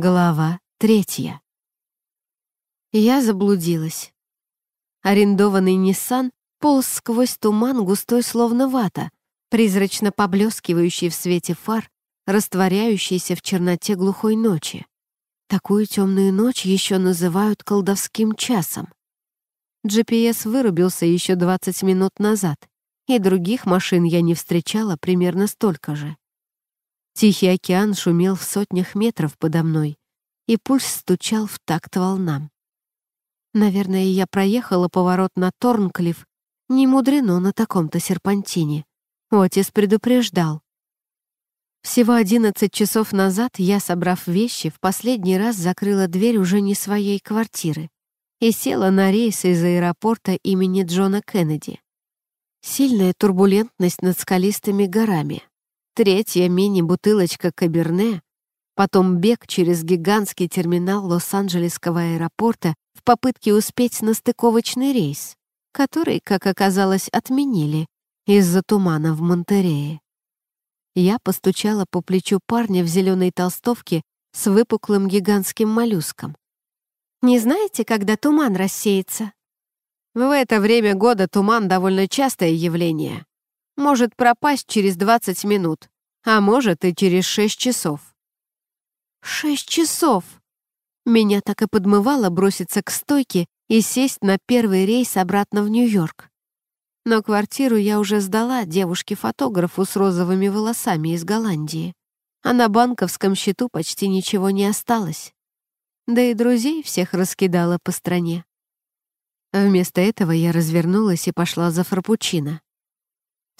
Глава третья. Я заблудилась. Арендованный Ниссан полз сквозь туман, густой словно вата, призрачно поблескивающий в свете фар, растворяющийся в черноте глухой ночи. Такую темную ночь еще называют колдовским часом. GPS вырубился еще 20 минут назад, и других машин я не встречала примерно столько же. Тихий океан шумел в сотнях метров подо мной, и пульс стучал в такт волнам. Наверное, я проехала поворот на Торнклифф, не мудрено на таком-то серпантине. Отис предупреждал. Всего одиннадцать часов назад я, собрав вещи, в последний раз закрыла дверь уже не своей квартиры и села на рейс из аэропорта имени Джона Кеннеди. Сильная турбулентность над скалистыми горами, Третья мини-бутылочка Каберне, потом бег через гигантский терминал Лос-Анджелесского аэропорта в попытке успеть на стыковочный рейс, который, как оказалось, отменили из-за тумана в Монтерее. Я постучала по плечу парня в зеленой толстовке с выпуклым гигантским моллюском. «Не знаете, когда туман рассеется?» «В это время года туман довольно частое явление», может пропасть через 20 минут, а может и через 6 часов. «Шесть часов!» Меня так и подмывало броситься к стойке и сесть на первый рейс обратно в Нью-Йорк. Но квартиру я уже сдала девушке-фотографу с розовыми волосами из Голландии, а на банковском счету почти ничего не осталось. Да и друзей всех раскидала по стране. Вместо этого я развернулась и пошла за Фарпучино.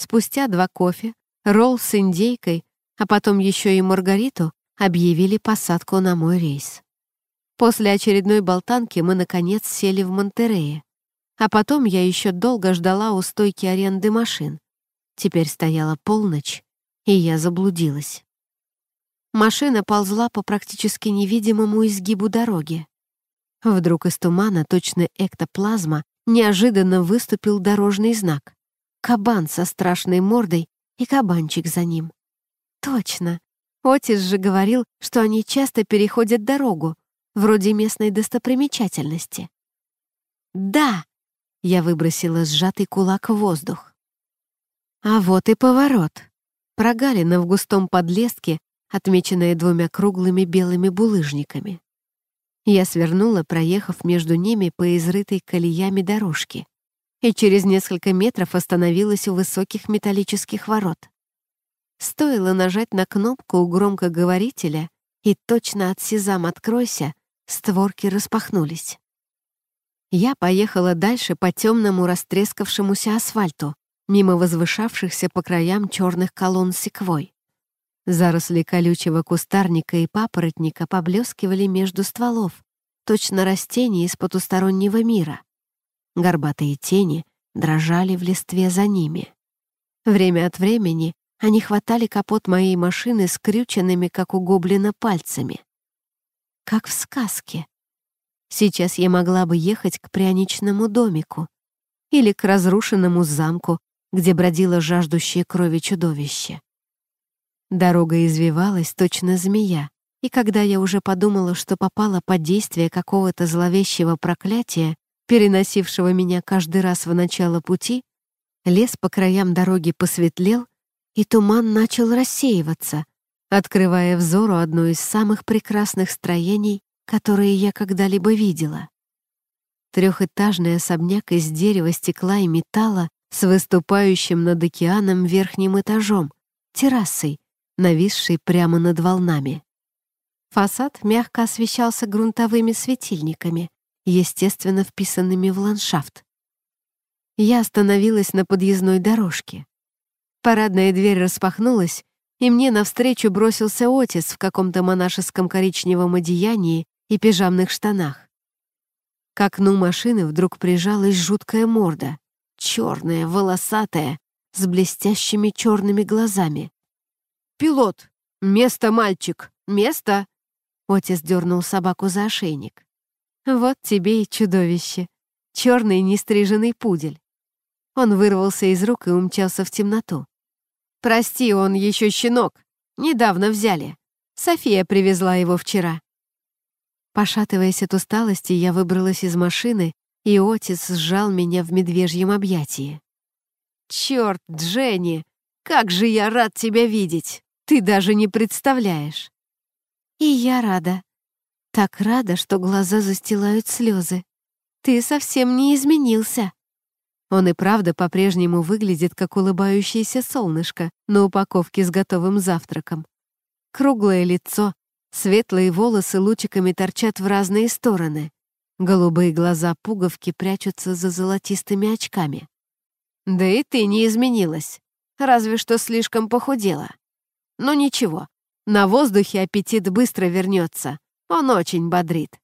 Спустя два кофе, ролл с индейкой, а потом еще и Маргариту, объявили посадку на мой рейс. После очередной болтанки мы, наконец, сели в Монтерее. А потом я еще долго ждала у стойки аренды машин. Теперь стояла полночь, и я заблудилась. Машина ползла по практически невидимому изгибу дороги. Вдруг из тумана, точно эктоплазма, неожиданно выступил дорожный знак. Кабан со страшной мордой и кабанчик за ним. Точно. Отис же говорил, что они часто переходят дорогу, вроде местной достопримечательности. «Да!» — я выбросила сжатый кулак в воздух. А вот и поворот. Прогалина в густом подлеске, отмеченная двумя круглыми белыми булыжниками. Я свернула, проехав между ними по изрытой колеями дорожке и через несколько метров остановилась у высоких металлических ворот. Стоило нажать на кнопку у громкоговорителя, и точно от «Сезам, откройся!» створки распахнулись. Я поехала дальше по темному растрескавшемуся асфальту, мимо возвышавшихся по краям черных колонн секвой. Заросли колючего кустарника и папоротника поблескивали между стволов, точно растения из потустороннего мира — Горбатые тени дрожали в листве за ними. Время от времени они хватали капот моей машины скрюченными, как у гоблина, пальцами. Как в сказке. Сейчас я могла бы ехать к пряничному домику или к разрушенному замку, где бродило жаждущее крови чудовище. Дорога извивалась, точно змея, и когда я уже подумала, что попала под действие какого-то зловещего проклятия, переносившего меня каждый раз в начало пути, лес по краям дороги посветлел, и туман начал рассеиваться, открывая взору одно из самых прекрасных строений, которые я когда-либо видела. Трехэтажный особняк из дерева, стекла и металла с выступающим над океаном верхним этажом, террасой, нависшей прямо над волнами. Фасад мягко освещался грунтовыми светильниками, естественно вписанными в ландшафт. Я остановилась на подъездной дорожке. Парадная дверь распахнулась, и мне навстречу бросился отец в каком-то монашеском коричневом одеянии и пижамных штанах. К окну машины вдруг прижалась жуткая морда, черная, волосатая, с блестящими черными глазами. «Пилот! Место, мальчик! Место!» Отец дернул собаку за ошейник. Вот тебе и чудовище. Черный нестриженный пудель. Он вырвался из рук и умчался в темноту. «Прости, он еще щенок. Недавно взяли. София привезла его вчера». Пошатываясь от усталости, я выбралась из машины, и Отец сжал меня в медвежьем объятии. «Черт, Дженни! Как же я рад тебя видеть! Ты даже не представляешь!» «И я рада», так рада, что глаза застилают слезы. Ты совсем не изменился. Он и правда по-прежнему выглядит как улыбающееся солнышко на упаковке с готовым завтраком. Круглое лицо, светлые волосы лучиками торчат в разные стороны. Голубые глаза пуговки прячутся за золотистыми очками. Да и ты не изменилась, разве что слишком похудела. Но ничего, на воздухе аппетит быстро вернется. Он очень бодрит».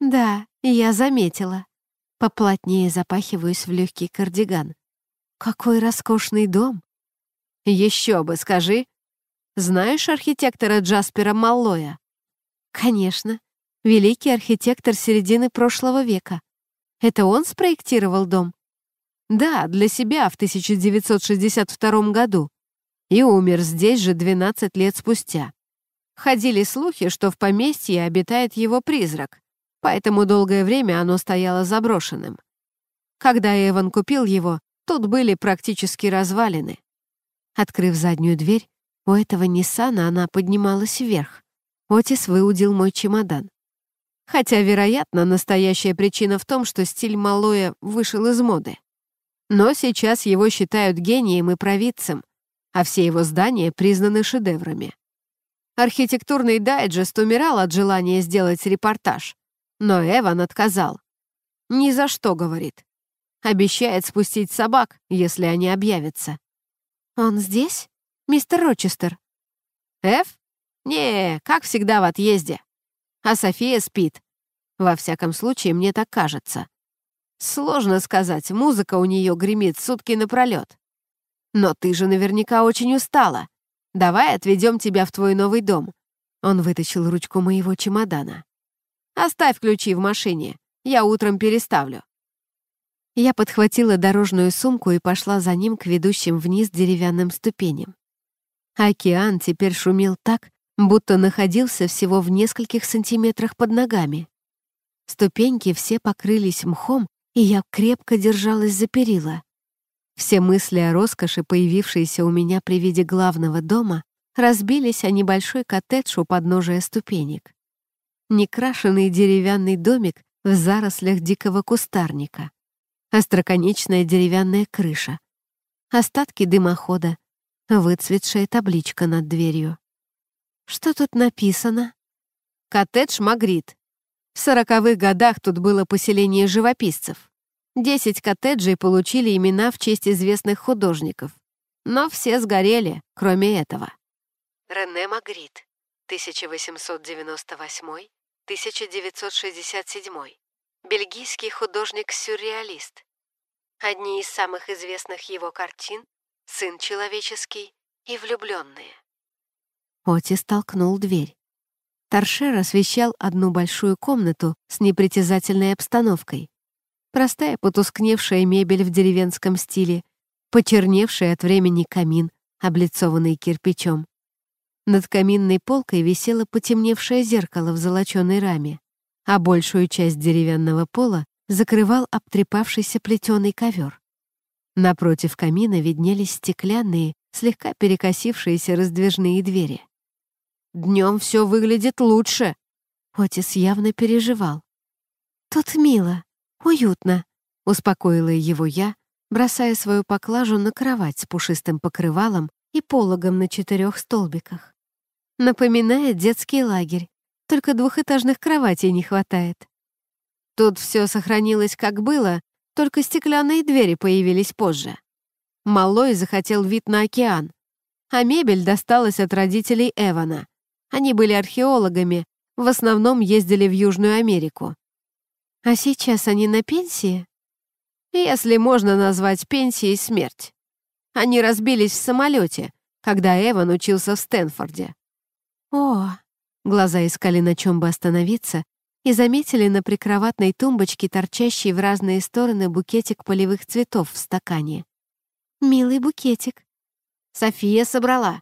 «Да, я заметила». Поплотнее запахиваюсь в легкий кардиган. «Какой роскошный дом!» «Еще бы, скажи! Знаешь архитектора Джаспера Маллоя?» «Конечно. Великий архитектор середины прошлого века. Это он спроектировал дом?» «Да, для себя в 1962 году. И умер здесь же 12 лет спустя. Ходили слухи, что в поместье обитает его призрак, поэтому долгое время оно стояло заброшенным. Когда Эван купил его, тут были практически развалины. Открыв заднюю дверь, у этого Ниссана она поднималась вверх. Отис выудил мой чемодан. Хотя, вероятно, настоящая причина в том, что стиль Малоя вышел из моды. Но сейчас его считают гением и провидцем, а все его здания признаны шедеврами. Архитектурный дайджест умирал от желания сделать репортаж, но Эван отказал. «Ни за что», — говорит. Обещает спустить собак, если они объявятся. «Он здесь? Мистер Рочестер?» «Эв? Не, как всегда в отъезде. А София спит. Во всяком случае, мне так кажется. Сложно сказать, музыка у нее гремит сутки напролет. Но ты же наверняка очень устала. Давай отведем тебя в твой новый дом». Он вытащил ручку моего чемодана. «Оставь ключи в машине. Я утром переставлю». Я подхватила дорожную сумку и пошла за ним к ведущим вниз деревянным ступеням. Океан теперь шумел так, будто находился всего в нескольких сантиметрах под ногами. Ступеньки все покрылись мхом, и я крепко держалась за перила. Все мысли о роскоши, появившиеся у меня при виде главного дома, разбились о небольшой коттедж у подножия ступенек. Некрашенный деревянный домик в зарослях дикого кустарника. Остроконечная деревянная крыша. Остатки дымохода. Выцветшая табличка над дверью. Что тут написано? Коттедж Магрит. В сороковых годах тут было поселение живописцев. Десять коттеджей получили имена в честь известных художников. Но все сгорели, кроме этого. Рене Магрит, 1898-1967. Бельгийский художник-сюрреалист. Одни из самых известных его картин «Сын человеческий» и «Влюбленные». Оти столкнул дверь. Торшер освещал одну большую комнату с непритязательной обстановкой. Простая потускневшая мебель в деревенском стиле, почерневший от времени камин, облицованный кирпичом. Над каминной полкой висело потемневшее зеркало в золоченой раме, а большую часть деревянного пола закрывал обтрепавшийся плетеный ковер. Напротив камина виднелись стеклянные, слегка перекосившиеся раздвижные двери. Днем все выглядит лучше!» Отис явно переживал. «Тут мило», «Уютно», — успокоила его я, бросая свою поклажу на кровать с пушистым покрывалом и пологом на четырех столбиках. Напоминает детский лагерь, только двухэтажных кроватей не хватает. Тут все сохранилось как было, только стеклянные двери появились позже. Малой захотел вид на океан, а мебель досталась от родителей Эвана. Они были археологами, в основном ездили в Южную Америку. А сейчас они на пенсии? Если можно назвать пенсией смерть. Они разбились в самолете, когда Эван учился в Стэнфорде. О, глаза искали, на чем бы остановиться, и заметили на прикроватной тумбочке торчащий в разные стороны букетик полевых цветов в стакане. Милый букетик. София собрала.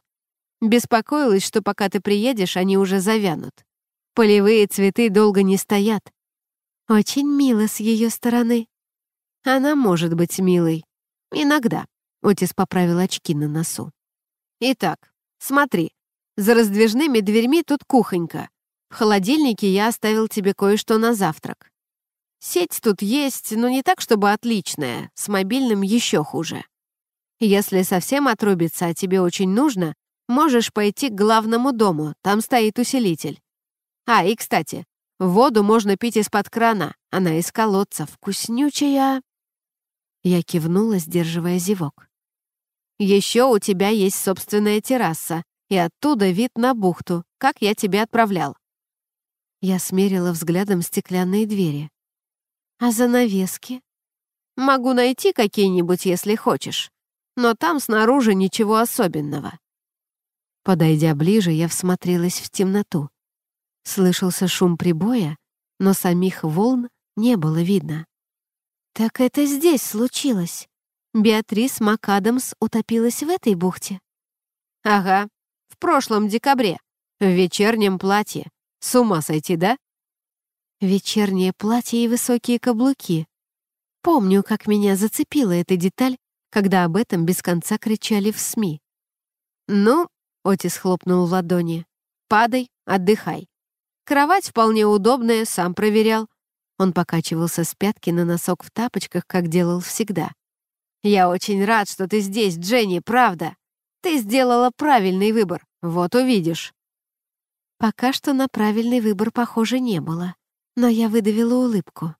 Беспокоилась, что пока ты приедешь, они уже завянут. Полевые цветы долго не стоят, очень мило с ее стороны. Она может быть милой. Иногда. Отис поправил очки на носу. Итак, смотри. За раздвижными дверьми тут кухонька. В холодильнике я оставил тебе кое-что на завтрак. Сеть тут есть, но не так, чтобы отличная. С мобильным еще хуже. Если совсем отрубится, а тебе очень нужно, можешь пойти к главному дому, там стоит усилитель. А, и кстати, Воду можно пить из-под крана, она из колодца, вкуснючая!» Я кивнула, сдерживая зевок. «Еще у тебя есть собственная терраса, и оттуда вид на бухту, как я тебя отправлял». Я смерила взглядом стеклянные двери. «А занавески?» «Могу найти какие-нибудь, если хочешь, но там снаружи ничего особенного». Подойдя ближе, я всмотрелась в темноту. Слышался шум прибоя, но самих волн не было видно. «Так это здесь случилось. Беатрис МакАдамс утопилась в этой бухте?» «Ага, в прошлом декабре, в вечернем платье. С ума сойти, да?» «Вечернее платье и высокие каблуки. Помню, как меня зацепила эта деталь, когда об этом без конца кричали в СМИ». «Ну, — Отис хлопнул в ладони. «Падай, отдыхай. Кровать вполне удобная, сам проверял. Он покачивался с пятки на носок в тапочках, как делал всегда. «Я очень рад, что ты здесь, Дженни, правда. Ты сделала правильный выбор, вот увидишь». Пока что на правильный выбор, похоже, не было. Но я выдавила улыбку.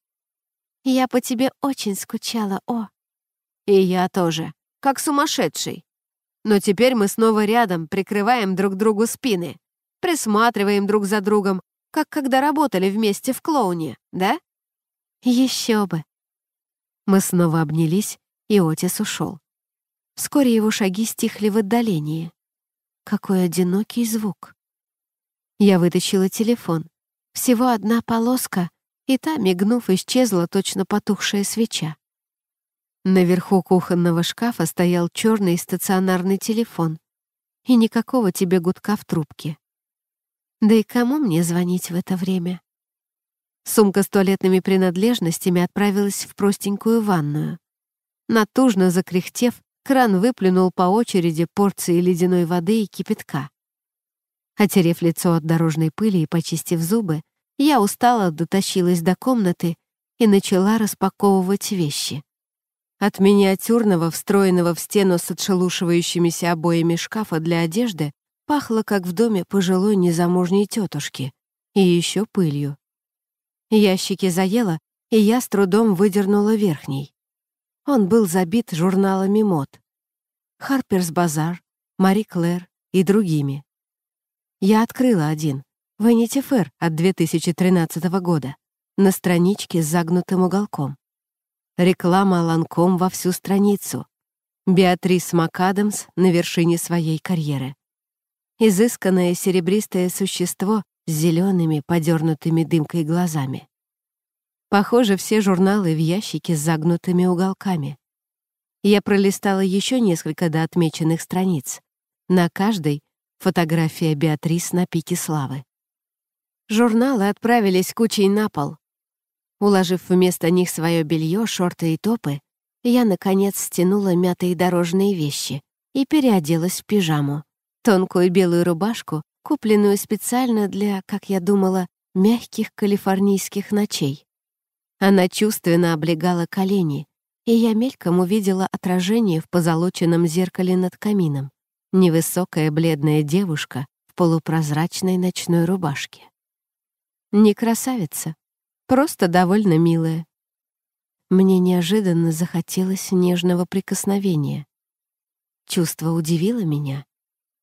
«Я по тебе очень скучала, О». «И я тоже. Как сумасшедший. Но теперь мы снова рядом, прикрываем друг другу спины, присматриваем друг за другом, как когда работали вместе в клоуне, да? Еще бы. Мы снова обнялись, и Отис ушел. Вскоре его шаги стихли в отдалении. Какой одинокий звук. Я вытащила телефон. Всего одна полоска, и та, мигнув, исчезла точно потухшая свеча. Наверху кухонного шкафа стоял черный стационарный телефон, и никакого тебе гудка в трубке. Да и кому мне звонить в это время? Сумка с туалетными принадлежностями отправилась в простенькую ванную. Натужно закряхтев, кран выплюнул по очереди порции ледяной воды и кипятка. Отерев лицо от дорожной пыли и почистив зубы, я устало дотащилась до комнаты и начала распаковывать вещи. От миниатюрного, встроенного в стену с отшелушивающимися обоями шкафа для одежды Пахло, как в доме пожилой незамужней тетушки, и еще пылью. Ящики заело, и я с трудом выдернула верхний. Он был забит журналами мод. «Харперс Базар», «Мари Клэр» и другими. Я открыла один, «Венити Фэр» от 2013 года, на страничке с загнутым уголком. Реклама Ланком во всю страницу. Беатрис МакАдамс на вершине своей карьеры изысканное серебристое существо с зелеными, подернутыми дымкой глазами. Похоже, все журналы в ящике с загнутыми уголками. Я пролистала еще несколько до отмеченных страниц. На каждой — фотография Беатрис на пике славы. Журналы отправились кучей на пол. Уложив вместо них свое белье, шорты и топы, я, наконец, стянула мятые дорожные вещи и переоделась в пижаму тонкую белую рубашку, купленную специально для, как я думала, мягких калифорнийских ночей. Она чувственно облегала колени, и я мельком увидела отражение в позолоченном зеркале над камином. Невысокая бледная девушка в полупрозрачной ночной рубашке. Не красавица, просто довольно милая. Мне неожиданно захотелось нежного прикосновения. Чувство удивило меня,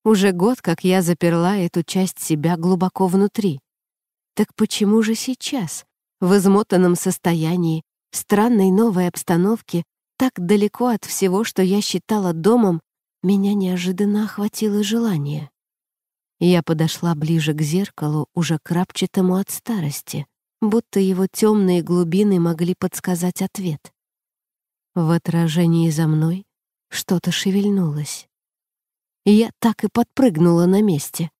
уже год, как я заперла эту часть себя глубоко внутри. Так почему же сейчас, в измотанном состоянии, странной новой обстановке, так далеко от всего, что я считала домом, меня неожиданно охватило желание? Я подошла ближе к зеркалу, уже крапчатому от старости, будто его темные глубины могли подсказать ответ. В отражении за мной что-то шевельнулось я так и подпрыгнула на месте.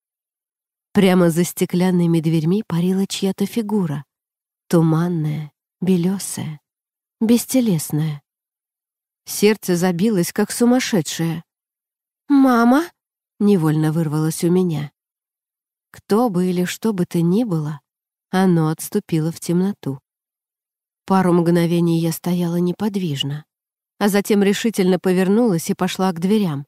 Прямо за стеклянными дверьми парила чья-то фигура. Туманная, белесая, бестелесная. Сердце забилось, как сумасшедшее. «Мама!» — невольно вырвалось у меня. Кто бы или что бы то ни было, оно отступило в темноту. Пару мгновений я стояла неподвижно, а затем решительно повернулась и пошла к дверям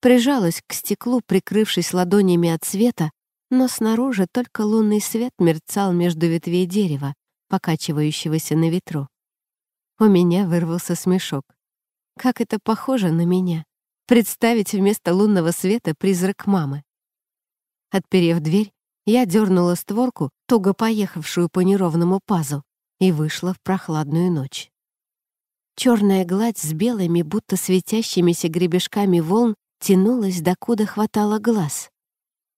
прижалась к стеклу, прикрывшись ладонями от света, но снаружи только лунный свет мерцал между ветвей дерева, покачивающегося на ветру. У меня вырвался смешок. Как это похоже на меня — представить вместо лунного света призрак мамы. Отперев дверь, я дернула створку, туго поехавшую по неровному пазу, и вышла в прохладную ночь. Черная гладь с белыми, будто светящимися гребешками волн тянулась, докуда хватало глаз.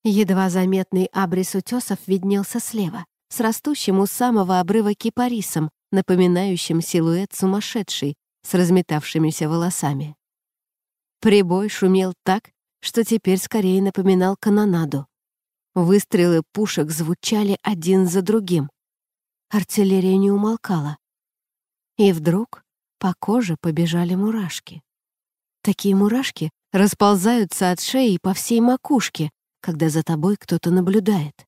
Едва заметный абрис утесов виднелся слева, с растущим у самого обрыва кипарисом, напоминающим силуэт сумасшедшей, с разметавшимися волосами. Прибой шумел так, что теперь скорее напоминал канонаду. Выстрелы пушек звучали один за другим. Артиллерия не умолкала. И вдруг по коже побежали мурашки. Такие мурашки, расползаются от шеи по всей макушке, когда за тобой кто-то наблюдает.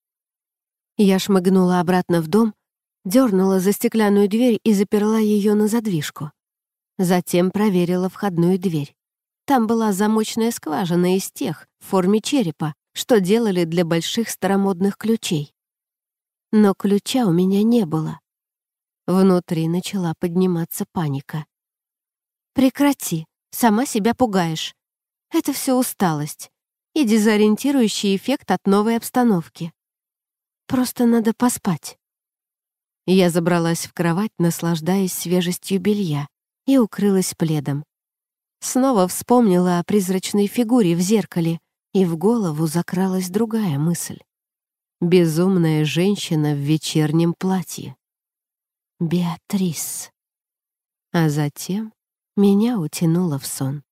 Я шмыгнула обратно в дом, дернула за стеклянную дверь и заперла ее на задвижку. Затем проверила входную дверь. Там была замочная скважина из тех, в форме черепа, что делали для больших старомодных ключей. Но ключа у меня не было. Внутри начала подниматься паника. «Прекрати, сама себя пугаешь», это все усталость и дезориентирующий эффект от новой обстановки. Просто надо поспать. Я забралась в кровать, наслаждаясь свежестью белья, и укрылась пледом. Снова вспомнила о призрачной фигуре в зеркале, и в голову закралась другая мысль. Безумная женщина в вечернем платье. Беатрис. А затем меня утянуло в сон.